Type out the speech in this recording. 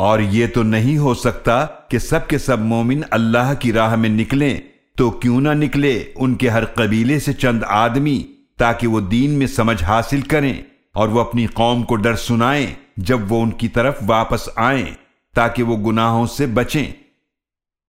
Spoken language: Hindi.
और ये तो नहीं हो सकता कि सब के सब मोमिन अल्लाह की राह में निकलें तो क्यों ना निकले उनके हर कबीले से चंद आदमी, ताकि वो दीन में समझ हासिल करें और वो अपनी कौम को डर सुनाएँ जब वो उनकी तरफ़ वापस आएँ, ताकि वो गुनाहों से बचें।